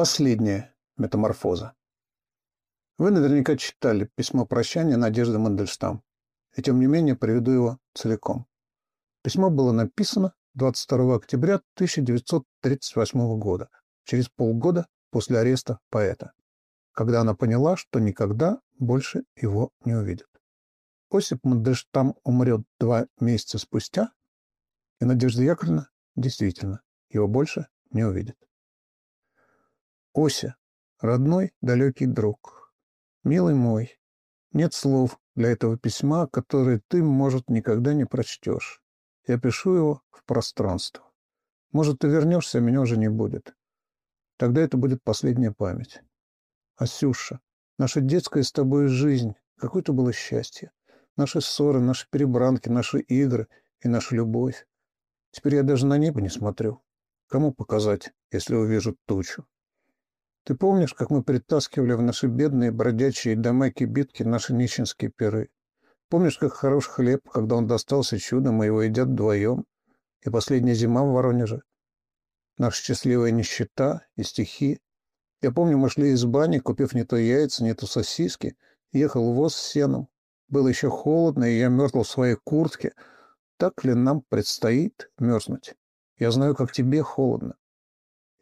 Последняя метаморфоза. Вы наверняка читали письмо прощания Надежды Мандельштам, и тем не менее приведу его целиком. Письмо было написано 22 октября 1938 года, через полгода после ареста поэта, когда она поняла, что никогда больше его не увидит. Осип Мандельштам умрет два месяца спустя, и Надежда Яковлевна действительно его больше не увидит. Ося, родной далекий друг, милый мой, нет слов для этого письма, которое ты, может, никогда не прочтешь. Я пишу его в пространство. Может, ты вернешься, а меня уже не будет. Тогда это будет последняя память. Асюша, наша детская с тобой жизнь, какое-то было счастье. Наши ссоры, наши перебранки, наши игры и наша любовь. Теперь я даже на небо не смотрю. Кому показать, если увижу тучу? Ты помнишь, как мы притаскивали в наши бедные бродячие дома кибитки наши нищенские пиры? Помнишь, как хорош хлеб, когда он достался чудом, и его едят вдвоем? И последняя зима в Воронеже? Наша счастливая нищета и стихи. Я помню, мы шли из бани, купив не то яйца, не то сосиски, ехал воз с сеном. Было еще холодно, и я мерзл в своей куртке. Так ли нам предстоит мерзнуть? Я знаю, как тебе холодно.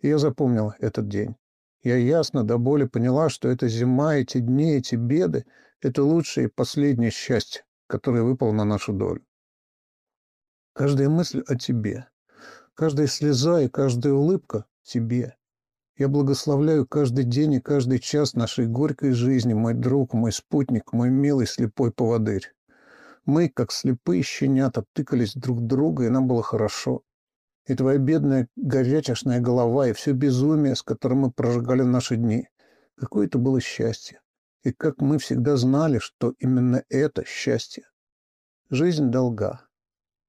И я запомнил этот день. Я ясно до боли поняла, что эта зима, эти дни, эти беды — это лучшее и последнее счастье, которое выпало на нашу долю. Каждая мысль о тебе, каждая слеза и каждая улыбка — тебе. Я благословляю каждый день и каждый час нашей горькой жизни, мой друг, мой спутник, мой милый слепой поводырь. Мы, как слепые щенята, тыкались друг друга, и нам было хорошо и твоя бедная горячешная голова, и все безумие, с которым мы прожигали наши дни. Какое это было счастье. И как мы всегда знали, что именно это счастье. Жизнь долга.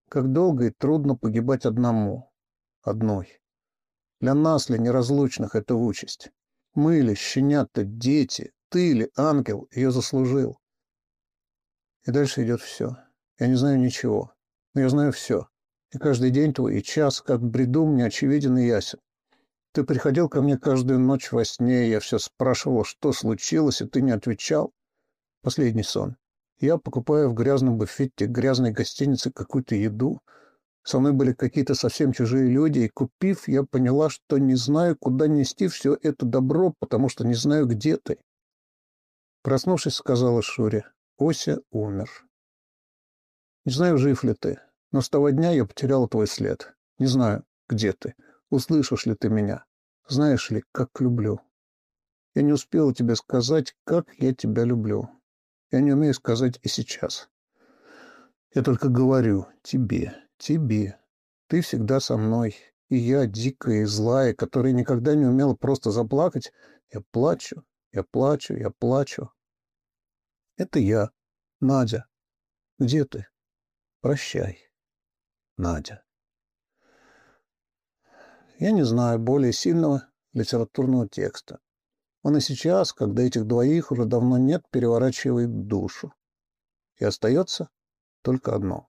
Как долго и трудно погибать одному, одной. Для нас ли неразлучных это участь? Мы ли, щенята, дети, ты ли, ангел, ее заслужил? И дальше идет все. Я не знаю ничего, но я знаю все. И каждый день твой и час, как бреду, мне очевиден и ясен. Ты приходил ко мне каждую ночь во сне, я все спрашивал, что случилось, и ты не отвечал. Последний сон. Я покупаю в грязном буфете грязной гостиницы какую-то еду. Со мной были какие-то совсем чужие люди, и купив, я поняла, что не знаю, куда нести все это добро, потому что не знаю, где ты. Проснувшись, сказала Шуре, Ося умер. Не знаю, жив ли ты. Но с того дня я потерял твой след. Не знаю, где ты. Услышишь ли ты меня? Знаешь ли, как люблю? Я не успел тебе сказать, как я тебя люблю. Я не умею сказать и сейчас. Я только говорю тебе, тебе. Ты всегда со мной. И я, дикая и злая, которая никогда не умела просто заплакать, я плачу, я плачу, я плачу. Это я, Надя. Где ты? Прощай. Надя. Я не знаю более сильного литературного текста. Он и сейчас, когда этих двоих уже давно нет, переворачивает душу. И остается только одно.